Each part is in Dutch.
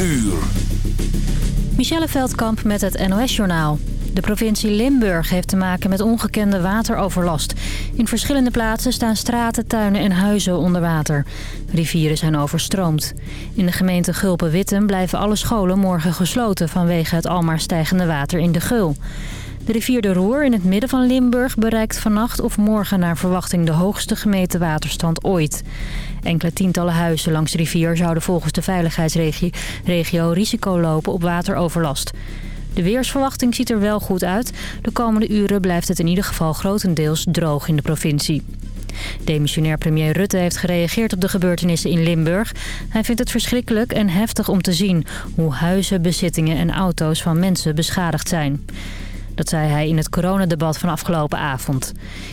uur. Michelle Veldkamp met het NOS-journaal. De provincie Limburg heeft te maken met ongekende wateroverlast. In verschillende plaatsen staan straten, tuinen en huizen onder water. Rivieren zijn overstroomd. In de gemeente Gulpen-Witten blijven alle scholen morgen gesloten... vanwege het almaar stijgende water in de Gul. De rivier de Roer in het midden van Limburg bereikt vannacht of morgen naar verwachting de hoogste gemeten waterstand ooit. Enkele tientallen huizen langs de rivier zouden volgens de veiligheidsregio risico lopen op wateroverlast. De weersverwachting ziet er wel goed uit. De komende uren blijft het in ieder geval grotendeels droog in de provincie. Demissionair premier Rutte heeft gereageerd op de gebeurtenissen in Limburg. Hij vindt het verschrikkelijk en heftig om te zien hoe huizen, bezittingen en auto's van mensen beschadigd zijn. Dat zei hij in het coronadebat van afgelopen avond.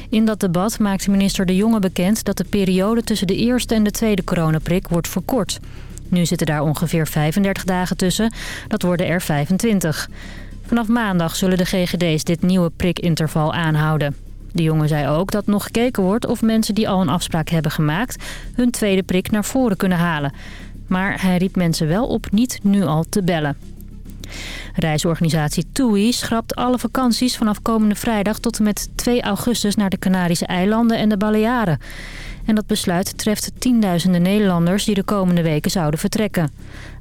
In dat debat maakte minister De Jonge bekend dat de periode tussen de eerste en de tweede coronaprik wordt verkort. Nu zitten daar ongeveer 35 dagen tussen, dat worden er 25. Vanaf maandag zullen de GGD's dit nieuwe prikinterval aanhouden. De jongen zei ook dat nog gekeken wordt of mensen die al een afspraak hebben gemaakt... hun tweede prik naar voren kunnen halen. Maar hij riep mensen wel op niet nu al te bellen. Reisorganisatie TUI schrapt alle vakanties vanaf komende vrijdag tot en met 2 augustus naar de Canarische eilanden en de Balearen. En dat besluit treft tienduizenden Nederlanders die de komende weken zouden vertrekken.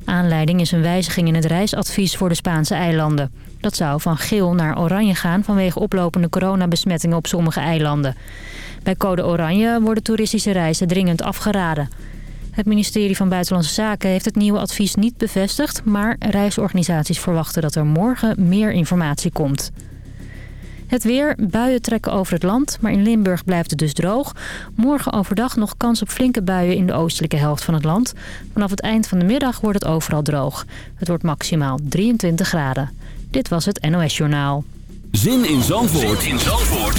Aanleiding is een wijziging in het reisadvies voor de Spaanse eilanden. Dat zou van geel naar oranje gaan vanwege oplopende coronabesmettingen op sommige eilanden. Bij code oranje worden toeristische reizen dringend afgeraden. Het ministerie van Buitenlandse Zaken heeft het nieuwe advies niet bevestigd... maar reisorganisaties verwachten dat er morgen meer informatie komt. Het weer, buien trekken over het land, maar in Limburg blijft het dus droog. Morgen overdag nog kans op flinke buien in de oostelijke helft van het land. Vanaf het eind van de middag wordt het overal droog. Het wordt maximaal 23 graden. Dit was het NOS Journaal. Zin in Zandvoort, zin in Zandvoort.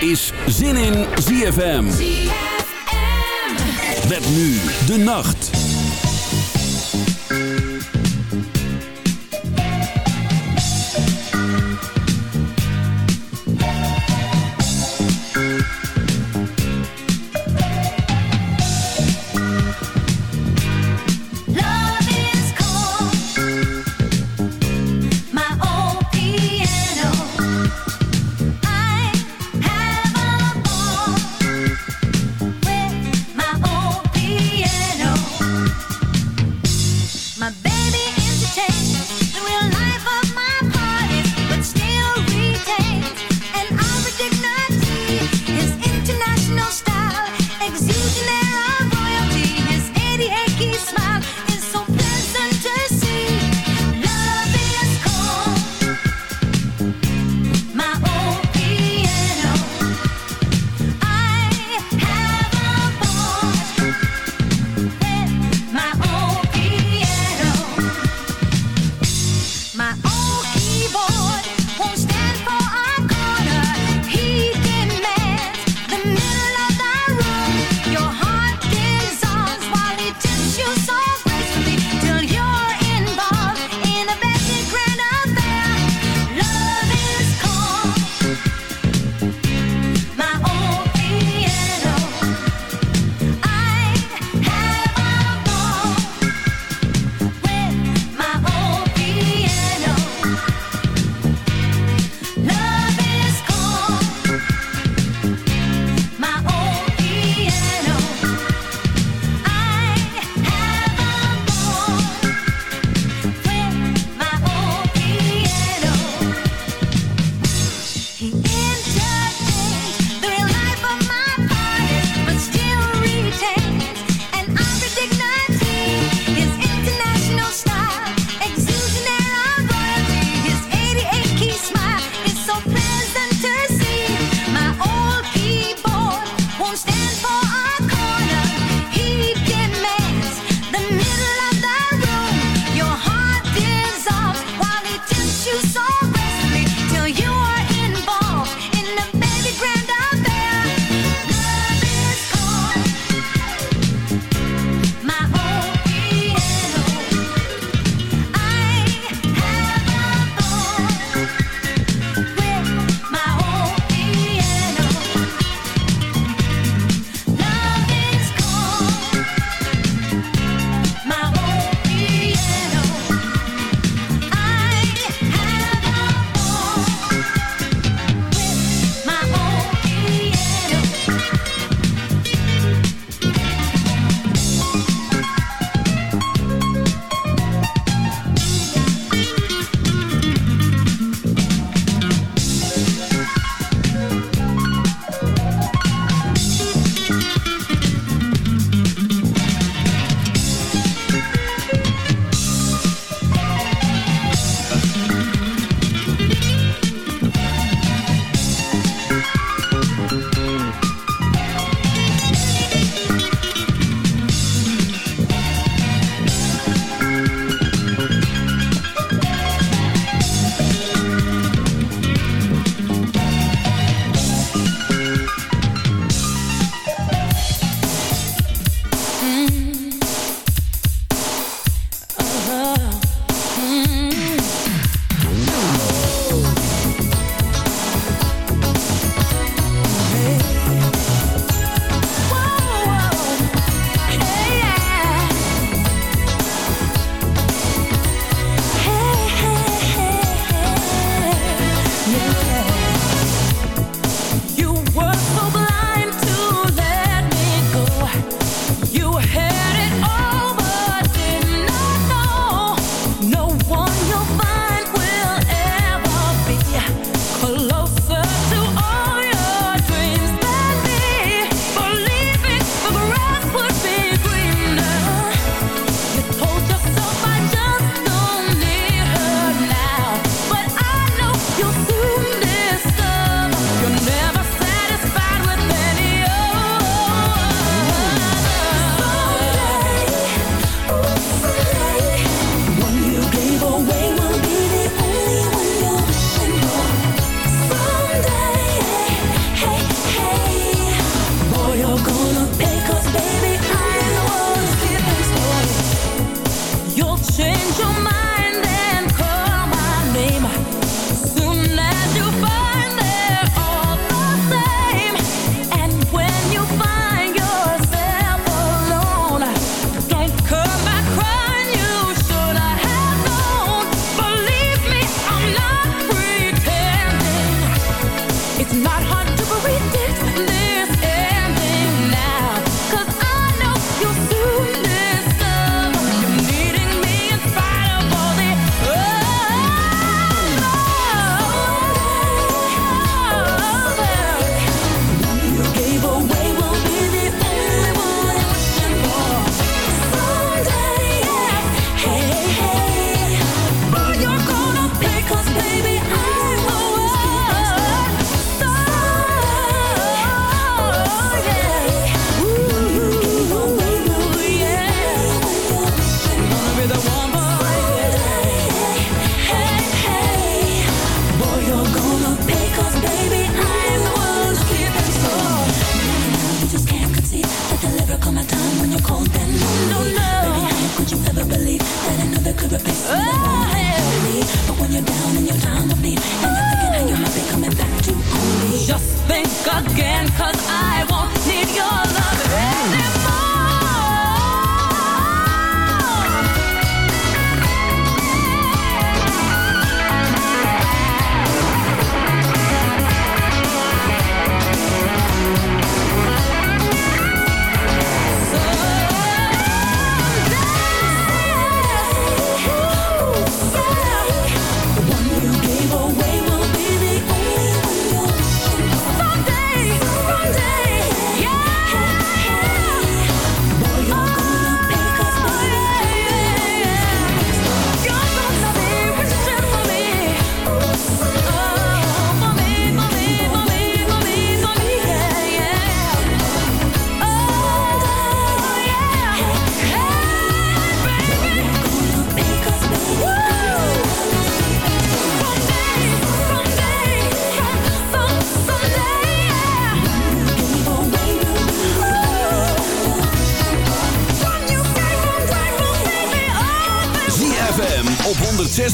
is Zin in ZFM. Met nu de nacht.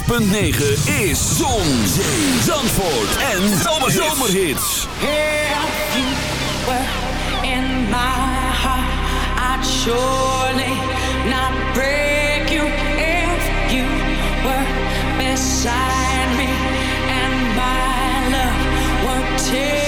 106.9 is Zon, Zee, Zandvoort en Zomerhits. If you were in my heart, I'd surely not break you. If you were beside me and my love would take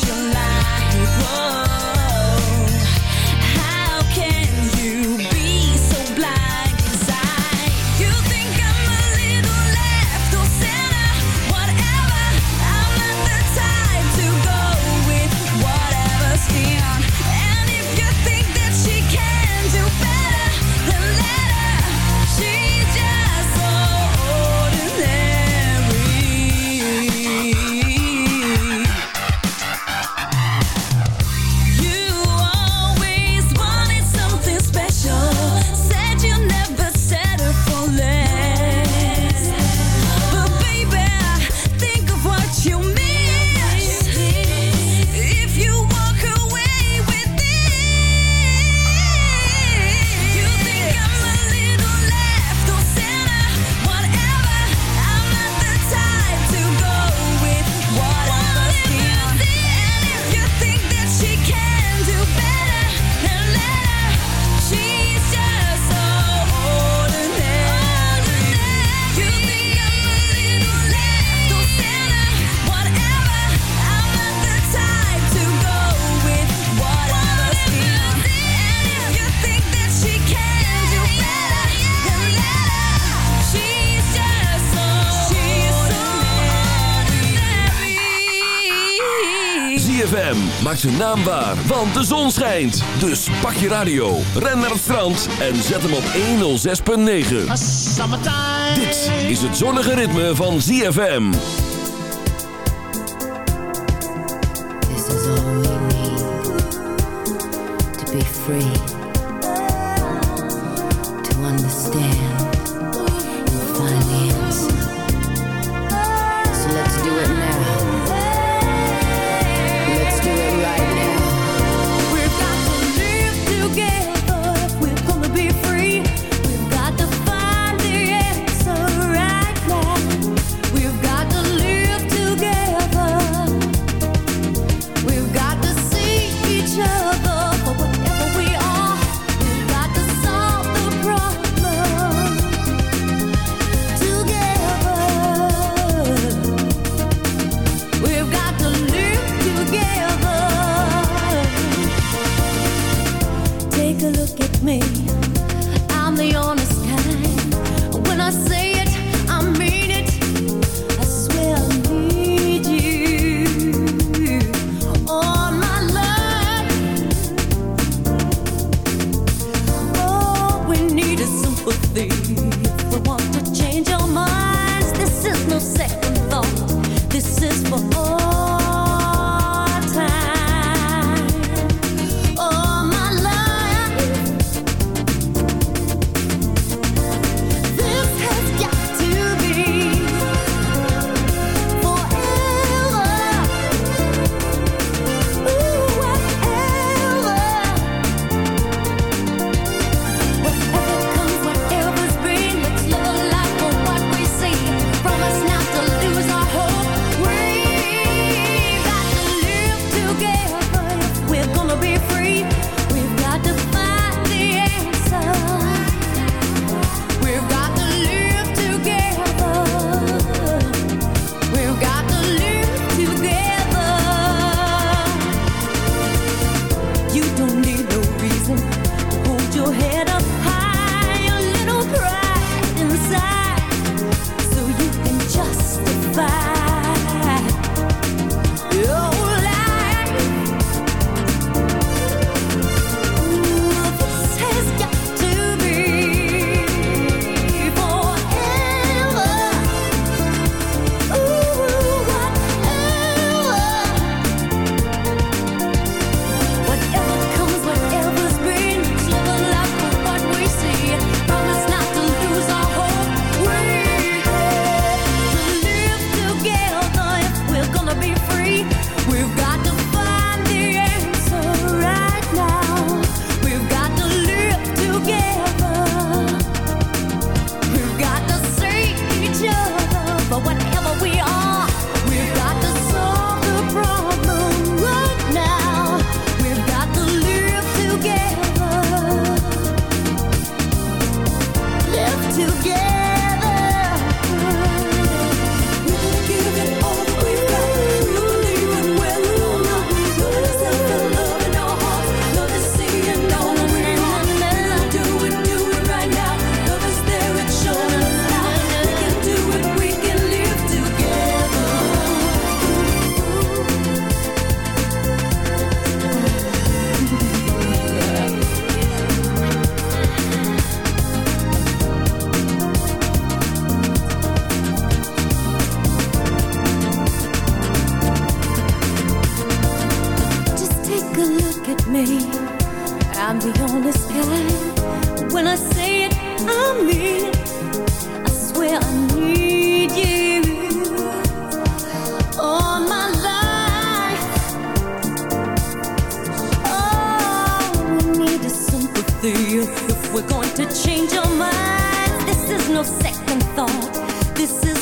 your life. zijn naam waar, want de zon schijnt. Dus pak je radio, ren naar het strand en zet hem op 106.9. Dit is het zonnige ritme van ZFM. This is all we need to be free. look at me, I'm the honest guy. When I say it, I mean it. I swear I need you all my life. Oh, we need is sympathy if we're going to change our minds. This is no second thought. This is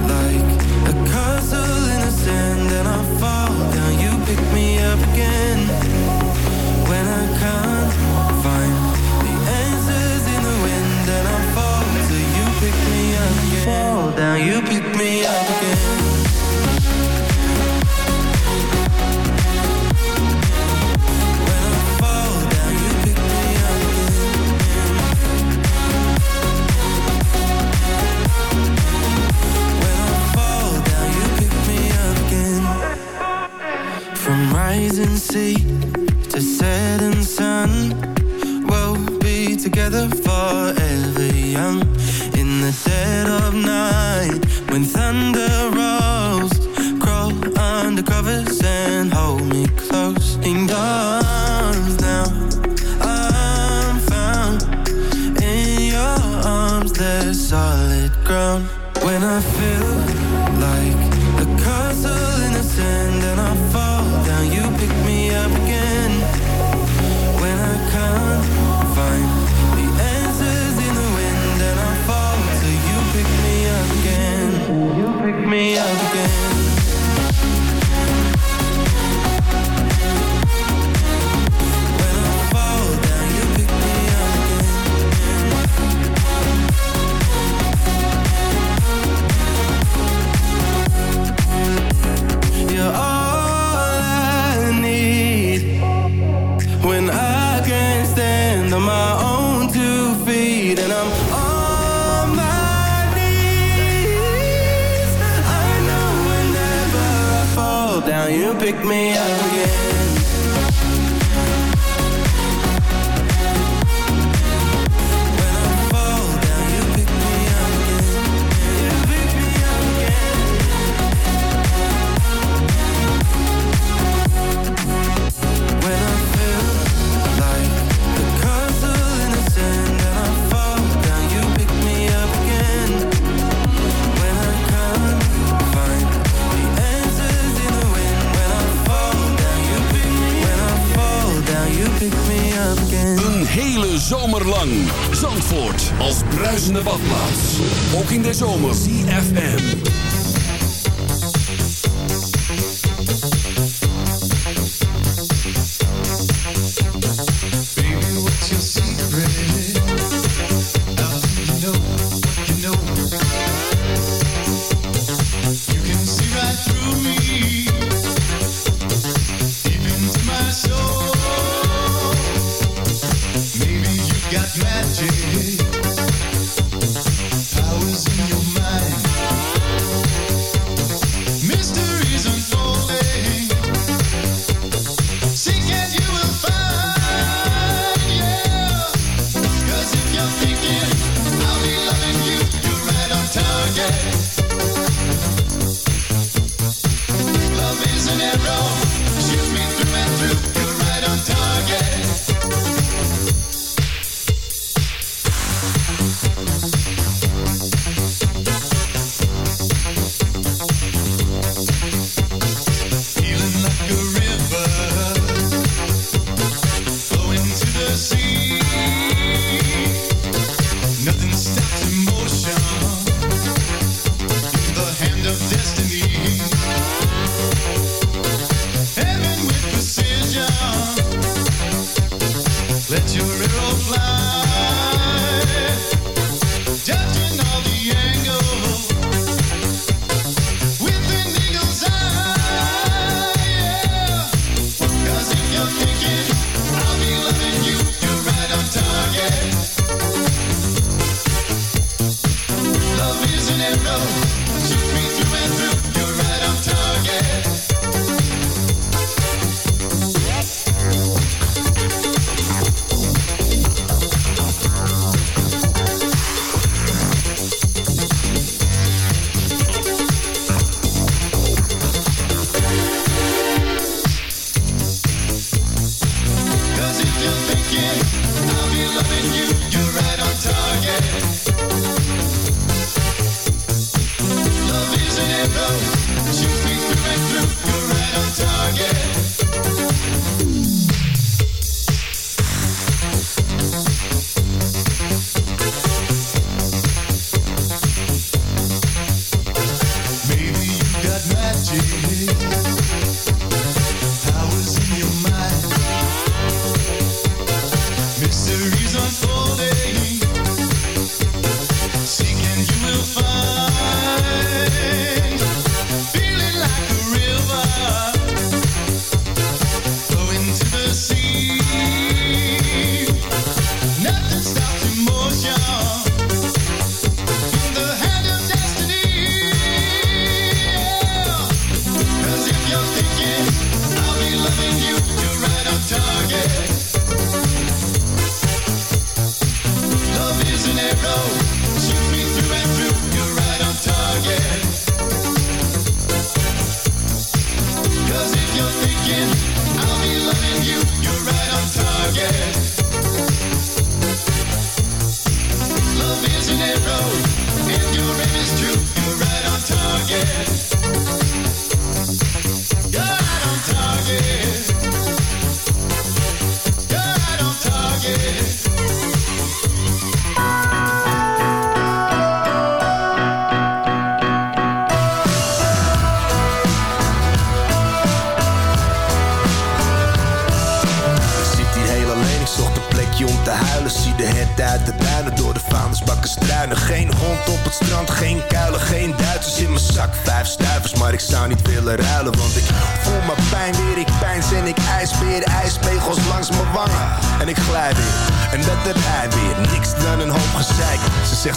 sea to setting sun. We'll be together forever young in the dead of night when thunder rolls.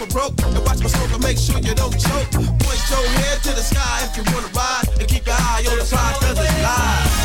for broke. And watch my smoke and make sure you don't choke. Point your head to the sky if you wanna ride. And keep your eye on the prize, cause it's live.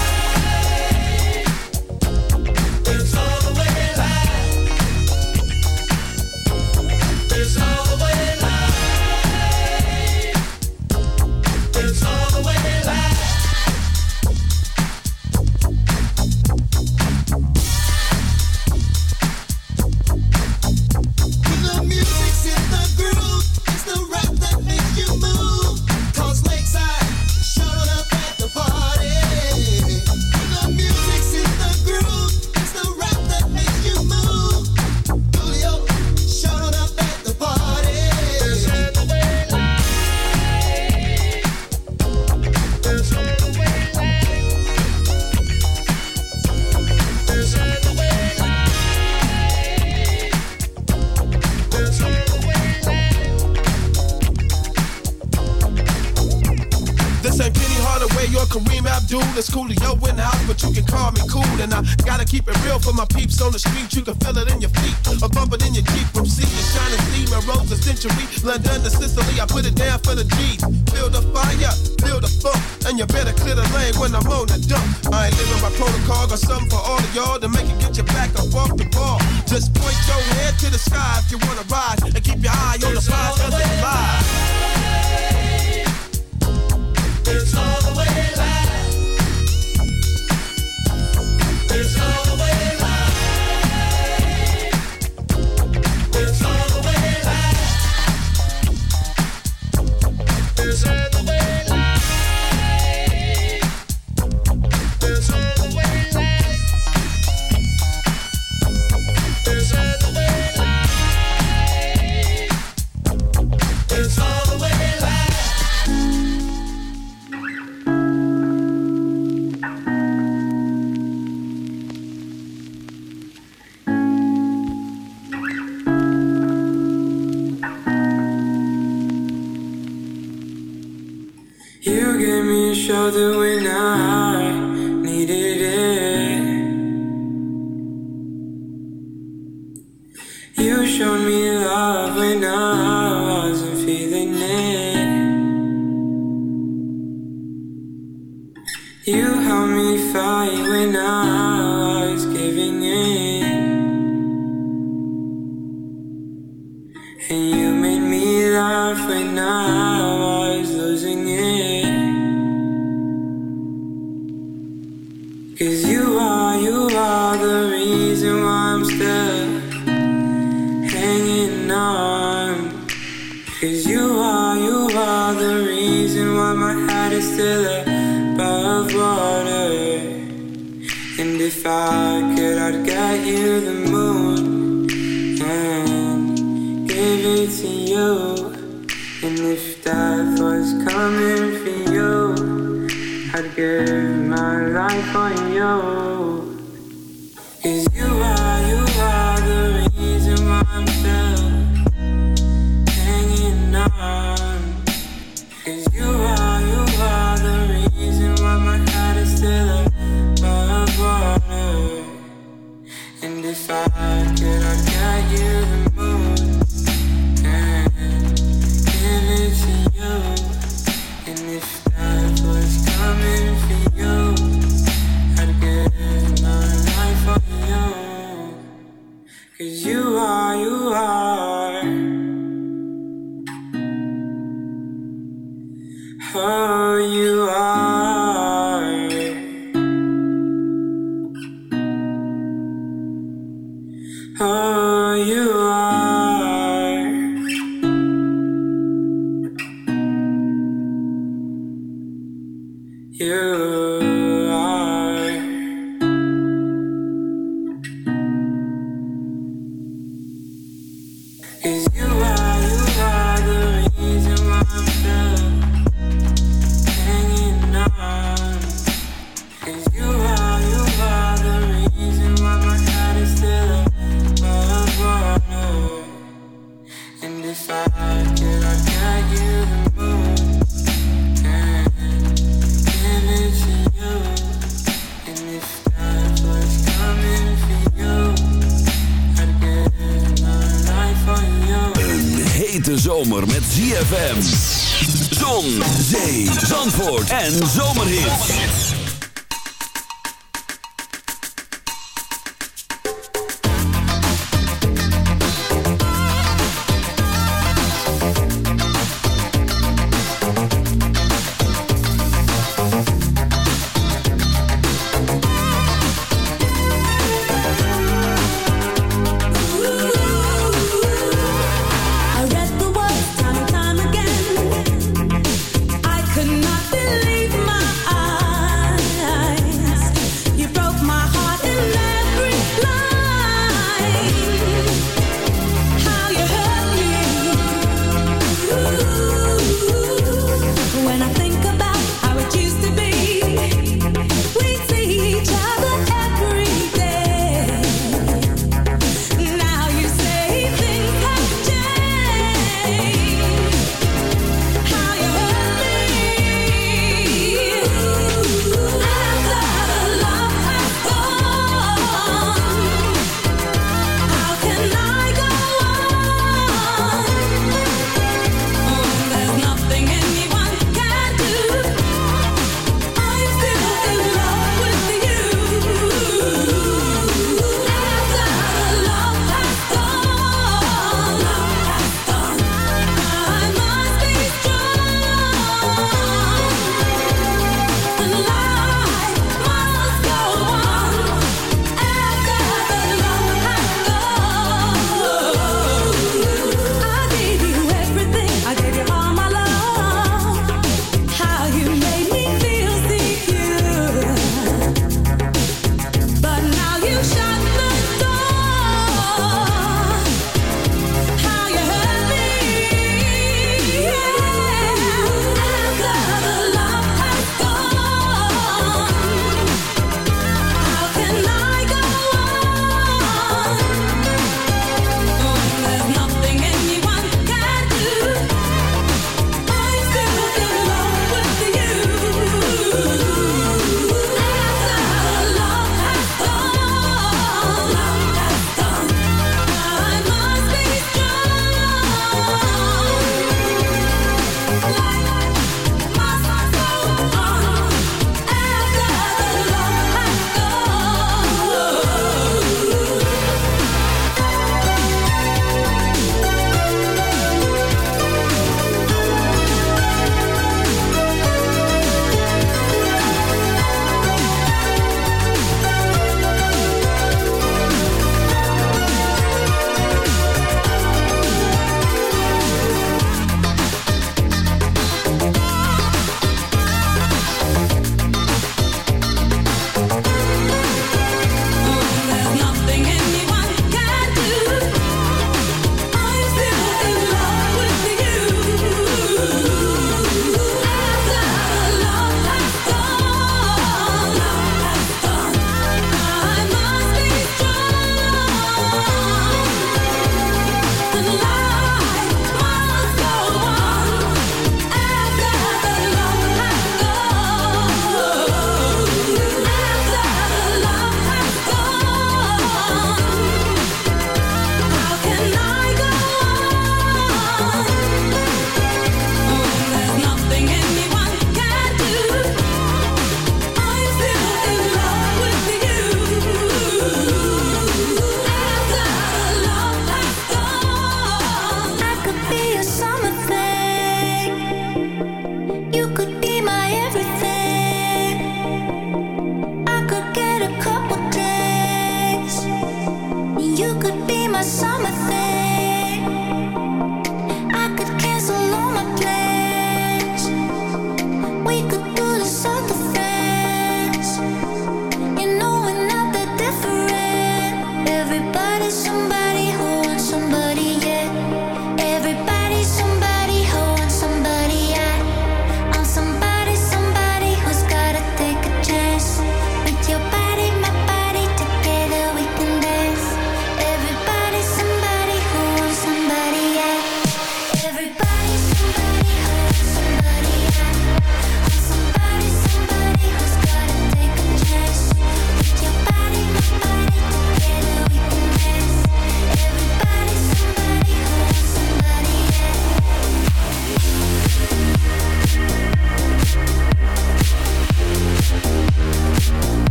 Zandvoort en